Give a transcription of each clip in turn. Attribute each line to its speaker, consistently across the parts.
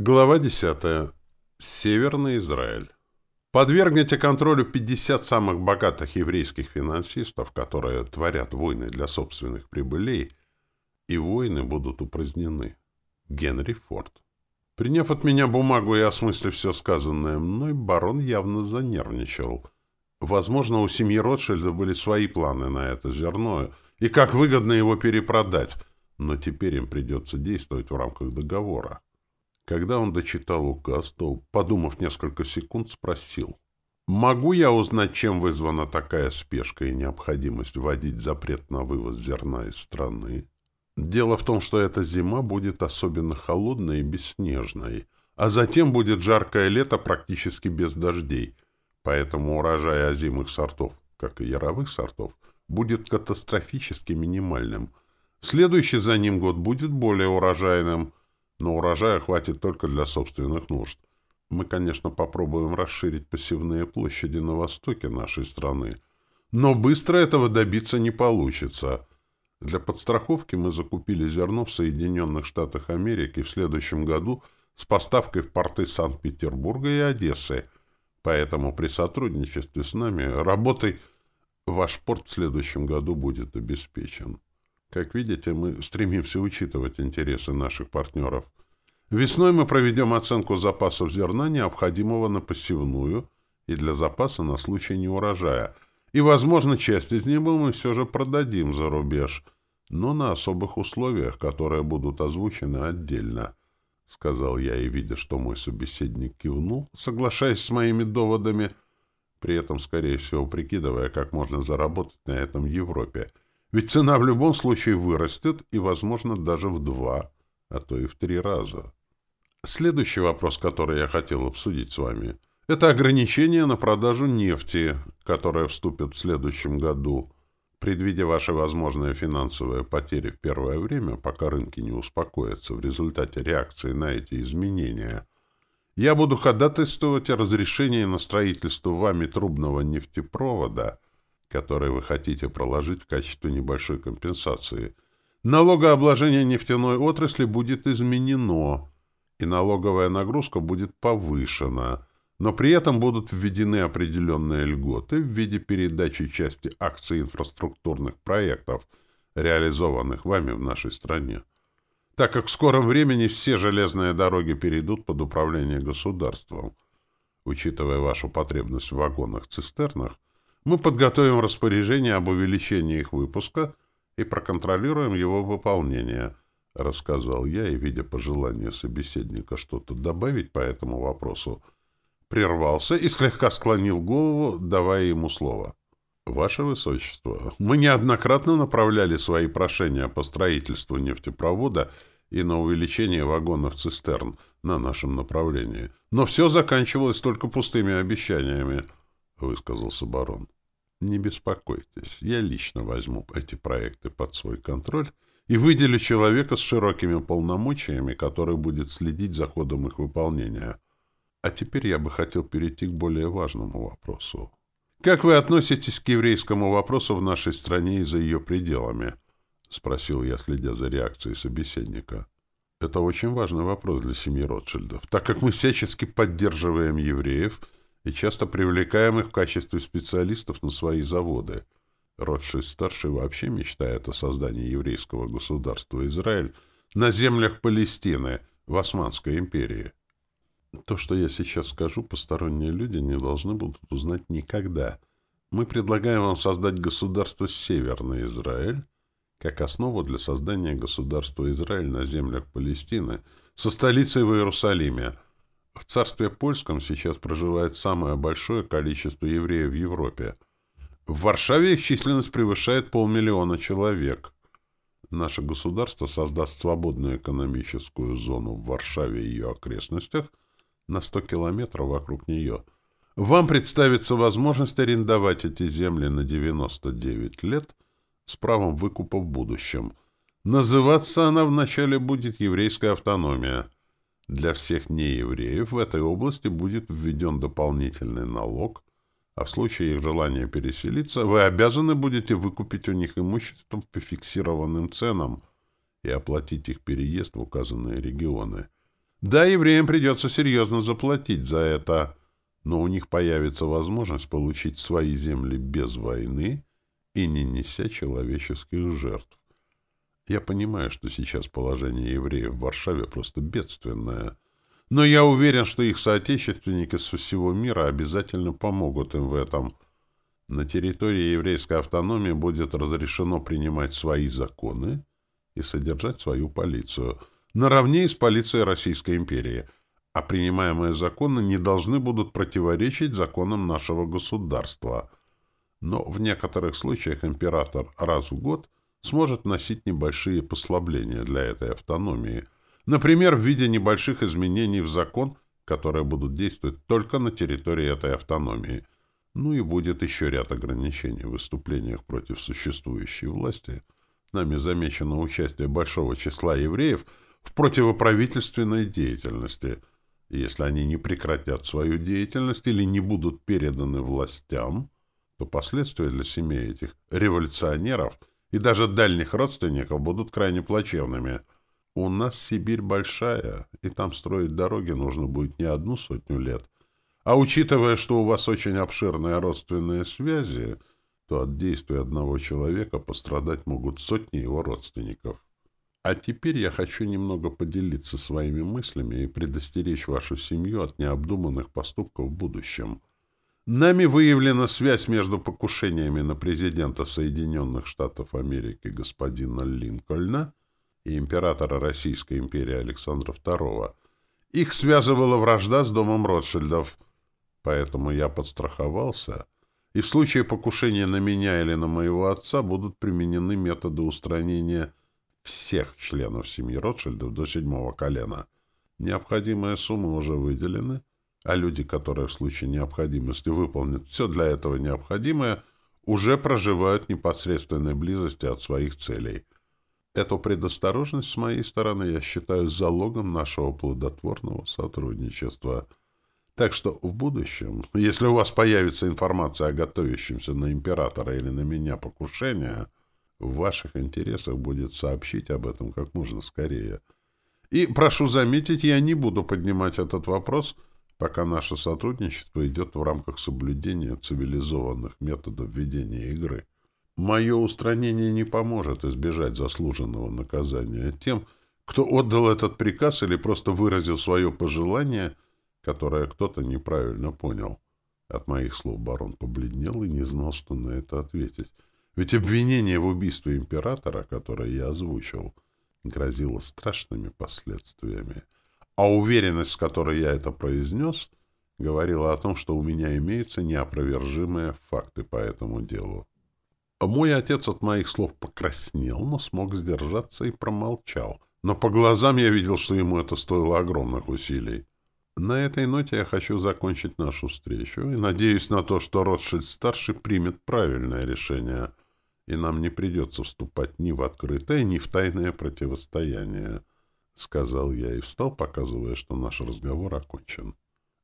Speaker 1: Глава 10. Северный Израиль. Подвергните контролю 50 самых богатых еврейских финансистов, которые творят войны для собственных прибылей, и войны будут упразднены. Генри Форд. Приняв от меня бумагу и осмыслив все сказанное мной, барон явно занервничал. Возможно, у семьи Ротшильда были свои планы на это зерно и как выгодно его перепродать, но теперь им придется действовать в рамках договора. Когда он дочитал указ, то, подумав несколько секунд, спросил. «Могу я узнать, чем вызвана такая спешка и необходимость вводить запрет на вывоз зерна из страны?» «Дело в том, что эта зима будет особенно холодной и бесснежной, а затем будет жаркое лето практически без дождей, поэтому урожай озимых сортов, как и яровых сортов, будет катастрофически минимальным. Следующий за ним год будет более урожайным» Но урожая хватит только для собственных нужд. Мы, конечно, попробуем расширить посевные площади на востоке нашей страны. Но быстро этого добиться не получится. Для подстраховки мы закупили зерно в Соединенных Штатах Америки в следующем году с поставкой в порты Санкт-Петербурга и Одессы. Поэтому при сотрудничестве с нами работой ваш порт в следующем году будет обеспечен. Как видите, мы стремимся учитывать интересы наших партнеров. Весной мы проведем оценку запасов зерна, необходимого на посевную, и для запаса на случай неурожая. И, возможно, часть из него мы все же продадим за рубеж, но на особых условиях, которые будут озвучены отдельно. — сказал я, и, видя, что мой собеседник кивнул, соглашаясь с моими доводами, при этом, скорее всего, прикидывая, как можно заработать на этом Европе — ведь цена в любом случае вырастет и, возможно, даже в два, а то и в три раза. Следующий вопрос, который я хотел обсудить с вами, это ограничение на продажу нефти, которое вступит в следующем году. Предвидя ваши возможные финансовые потери в первое время, пока рынки не успокоятся в результате реакции на эти изменения, я буду ходатайствовать о разрешении на строительство вами трубного нефтепровода – которые вы хотите проложить в качестве небольшой компенсации. Налогообложение нефтяной отрасли будет изменено, и налоговая нагрузка будет повышена, но при этом будут введены определенные льготы в виде передачи части акций инфраструктурных проектов, реализованных вами в нашей стране. Так как в скором времени все железные дороги перейдут под управление государством, учитывая вашу потребность в вагонах-цистернах, мы подготовим распоряжение об увеличении их выпуска и проконтролируем его выполнение, рассказал я и, видя пожелание собеседника что-то добавить по этому вопросу, прервался и слегка склонил голову, давая ему слово. «Ваше Высочество, мы неоднократно направляли свои прошения по строительству нефтепровода и на увеличение вагонов цистерн на нашем направлении, но все заканчивалось только пустыми обещаниями» высказался барон. Не беспокойтесь, я лично возьму эти проекты под свой контроль и выделю человека с широкими полномочиями, который будет следить за ходом их выполнения. А теперь я бы хотел перейти к более важному вопросу. Как вы относитесь к еврейскому вопросу в нашей стране и за ее пределами? спросил я, следя за реакцией собеседника. Это очень важный вопрос для семьи Ротшильдов, так как мы всячески поддерживаем евреев и часто привлекаем их в качестве специалистов на свои заводы. Ротшильд-старший вообще мечтает о создании еврейского государства Израиль на землях Палестины, в Османской империи. То, что я сейчас скажу, посторонние люди не должны будут узнать никогда. Мы предлагаем вам создать государство Северный Израиль как основу для создания государства Израиль на землях Палестины со столицей в Иерусалиме – в царстве польском сейчас проживает самое большое количество евреев в Европе. В Варшаве их численность превышает полмиллиона человек. Наше государство создаст свободную экономическую зону в Варшаве и ее окрестностях на 100 километров вокруг нее. Вам представится возможность арендовать эти земли на 99 лет с правом выкупа в будущем. Называться она вначале будет «Еврейская автономия». Для всех неевреев в этой области будет введен дополнительный налог, а в случае их желания переселиться вы обязаны будете выкупить у них имущество по фиксированным ценам и оплатить их переезд в указанные регионы. Да, евреям придется серьезно заплатить за это, но у них появится возможность получить свои земли без войны и не неся человеческих жертв. Я понимаю, что сейчас положение евреев в Варшаве просто бедственное. Но я уверен, что их соотечественники со всего мира обязательно помогут им в этом. На территории еврейской автономии будет разрешено принимать свои законы и содержать свою полицию, наравне с полицией Российской империи. А принимаемые законы не должны будут противоречить законам нашего государства. Но в некоторых случаях император раз в год – сможет носить небольшие послабления для этой автономии, например, в виде небольших изменений в закон, которые будут действовать только на территории этой автономии. Ну и будет еще ряд ограничений в выступлениях против существующей власти. Нами замечено участие большого числа евреев в противоправительственной деятельности. Если они не прекратят свою деятельность или не будут переданы властям, то последствия для семей этих революционеров – и даже дальних родственников будут крайне плачевными. У нас Сибирь большая, и там строить дороги нужно будет не одну сотню лет. А учитывая, что у вас очень обширные родственные связи, то от действий одного человека пострадать могут сотни его родственников. А теперь я хочу немного поделиться своими мыслями и предостеречь вашу семью от необдуманных поступков в будущем. Нами выявлена связь между покушениями на президента Соединенных Штатов Америки господина Линкольна и императора Российской империи Александра II. Их связывала вражда с домом Ротшильдов, поэтому я подстраховался, и в случае покушения на меня или на моего отца будут применены методы устранения всех членов семьи Ротшильдов до седьмого колена. Необходимая сумма уже выделена. — а люди, которые в случае необходимости выполнят все для этого необходимое, уже проживают в непосредственной близости от своих целей. Эту предосторожность с моей стороны я считаю залогом нашего плодотворного сотрудничества. Так что в будущем, если у вас появится информация о готовящемся на императора или на меня покушении, в ваших интересах будет сообщить об этом как можно скорее. И, прошу заметить, я не буду поднимать этот вопрос – Пока наше сотрудничество идет в рамках соблюдения цивилизованных методов ведения игры, мое устранение не поможет избежать заслуженного наказания тем, кто отдал этот приказ или просто выразил свое пожелание, которое кто-то неправильно понял. От моих слов барон побледнел и не знал, что на это ответить. Ведь обвинение в убийстве императора, которое я озвучил, грозило страшными последствиями — а уверенность, с которой я это произнес, говорила о том, что у меня имеются неопровержимые факты по этому делу. Мой отец от моих слов покраснел, но смог сдержаться и промолчал. Но по глазам я видел, что ему это стоило огромных усилий. На этой ноте я хочу закончить нашу встречу и надеюсь на то, что Ротшильд-старший примет правильное решение, и нам не придется вступать ни в открытое, ни в тайное противостояние сказал я и встал, показывая, что наш разговор окончен.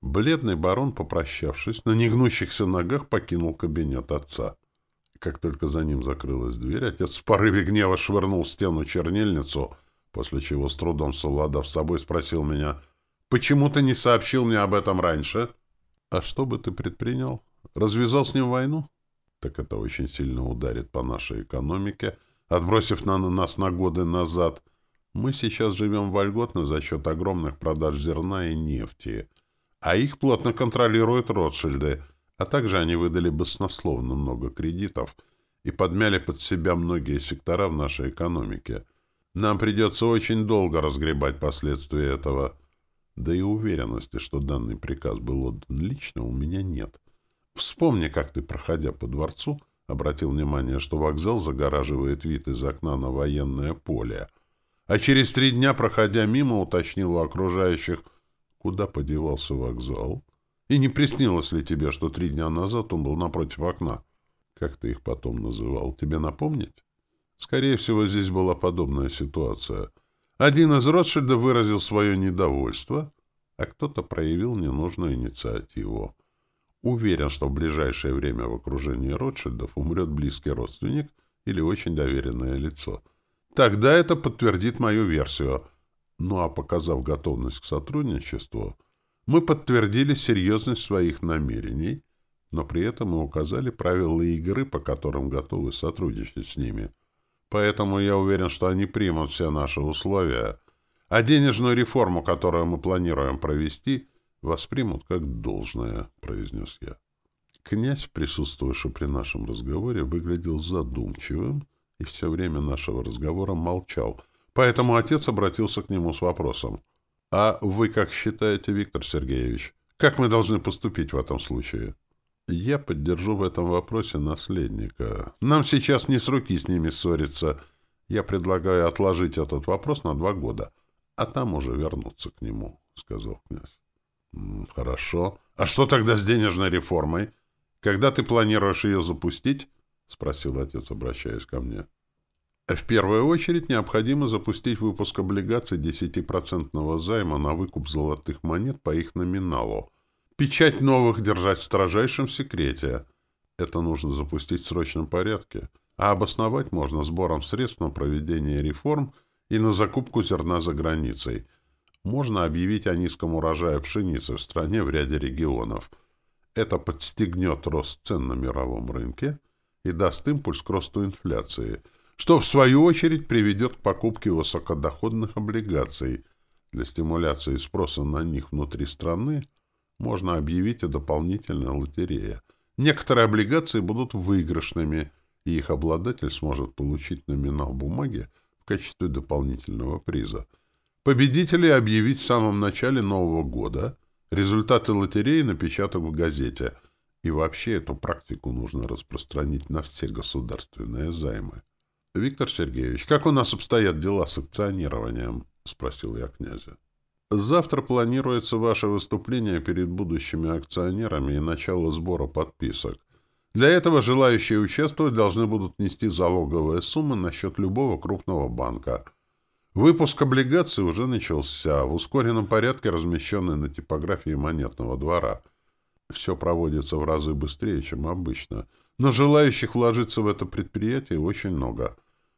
Speaker 1: Бледный барон, попрощавшись, на негнущихся ногах покинул кабинет отца. Как только за ним закрылась дверь, отец в порыве гнева швырнул в стену чернильницу, после чего с трудом совладав собой спросил меня, «Почему ты не сообщил мне об этом раньше?» «А что бы ты предпринял? Развязал с ним войну?» «Так это очень сильно ударит по нашей экономике, отбросив на нас на годы назад». Мы сейчас живем вольготно за счет огромных продаж зерна и нефти, а их плотно контролируют Ротшильды, а также они выдали баснословно много кредитов и подмяли под себя многие сектора в нашей экономике. Нам придется очень долго разгребать последствия этого. Да и уверенности, что данный приказ был отдан лично, у меня нет. Вспомни, как ты, проходя по дворцу, обратил внимание, что вокзал загораживает вид из окна на военное поле — а через три дня, проходя мимо, уточнил у окружающих, куда подевался вокзал. И не приснилось ли тебе, что три дня назад он был напротив окна? Как ты их потом называл? Тебе напомнить? Скорее всего, здесь была подобная ситуация. Один из Ротшильда выразил свое недовольство, а кто-то проявил ненужную инициативу. Уверен, что в ближайшее время в окружении Ротшильдов умрет близкий родственник или очень доверенное лицо — Тогда это подтвердит мою версию. Ну а показав готовность к сотрудничеству, мы подтвердили серьезность своих намерений, но при этом мы указали правила игры, по которым готовы сотрудничать с ними. Поэтому я уверен, что они примут все наши условия, а денежную реформу, которую мы планируем провести, воспримут как должное, — произнес я. Князь, присутствовавший при нашем разговоре, выглядел задумчивым, и все время нашего разговора молчал, поэтому отец обратился к нему с вопросом. «А вы как считаете, Виктор Сергеевич, как мы должны поступить в этом случае?» «Я поддержу в этом вопросе наследника. Нам сейчас не с руки с ними ссориться. Я предлагаю отложить этот вопрос на два года, а там уже вернуться к нему», — сказал князь. «Хорошо. А что тогда с денежной реформой? Когда ты планируешь ее запустить?» — спросил отец, обращаясь ко мне. Э, в первую очередь необходимо запустить выпуск облигаций 10% займа на выкуп золотых монет по их номиналу. Печать новых держать в строжайшем секрете. Это нужно запустить в срочном порядке. А обосновать можно сбором средств на проведение реформ и на закупку зерна за границей. Можно объявить о низком урожае пшеницы в стране в ряде регионов. Это подстегнет рост цен на мировом рынке – и даст импульс к росту инфляции, что в свою очередь приведет к покупке высокодоходных облигаций. Для стимуляции спроса на них внутри страны можно объявить о дополнительной лотерее. Некоторые облигации будут выигрышными, и их обладатель сможет получить номинал бумаги в качестве дополнительного приза. Победителей объявить в самом начале нового года, результаты лотереи напечатать в газете – и вообще эту практику нужно распространить на все государственные займы. — Виктор Сергеевич, как у нас обстоят дела с акционированием? — спросил я князя. — Завтра планируется ваше выступление перед будущими акционерами и начало сбора подписок. Для этого желающие участвовать должны будут нести залоговые суммы на счет любого крупного банка. Выпуск облигаций уже начался, в ускоренном порядке размещенный на типографии монетного двора — все проводится в разы быстрее, чем обычно. Но желающих вложиться в это предприятие очень много.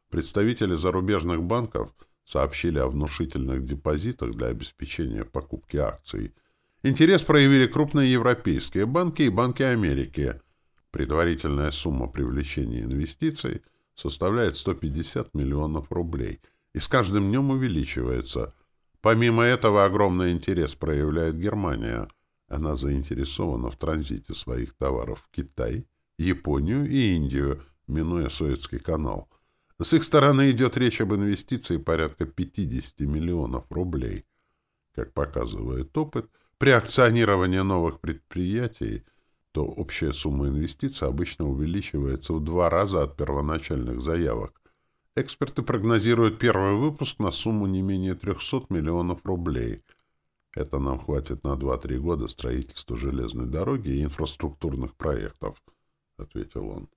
Speaker 1: Представители зарубежных банков сообщили о внушительных депозитах для обеспечения покупки акций. Интерес проявили крупные европейские банки и банки Америки. Предварительная сумма привлечения инвестиций составляет 150 миллионов рублей и с каждым днем увеличивается. Помимо этого огромный интерес проявляет Германия – она заинтересована в транзите своих товаров в Китай, Японию и Индию, минуя Советский канал. С их стороны идет речь об инвестиции порядка 50 миллионов рублей. Как показывает опыт, при акционировании новых предприятий то общая сумма инвестиций обычно увеличивается в два раза от первоначальных заявок. Эксперты прогнозируют первый выпуск на сумму не менее 300 миллионов рублей – это нам хватит на 2-3 года строительства железной дороги и инфраструктурных проектов, — ответил он.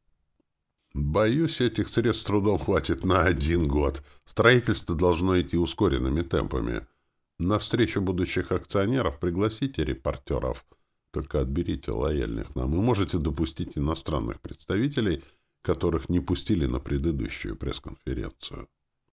Speaker 1: Боюсь, этих средств с трудом хватит на один год. Строительство должно идти ускоренными темпами. На встречу будущих акционеров пригласите репортеров. Только отберите лояльных нам Вы можете допустить иностранных представителей, которых не пустили на предыдущую пресс-конференцию.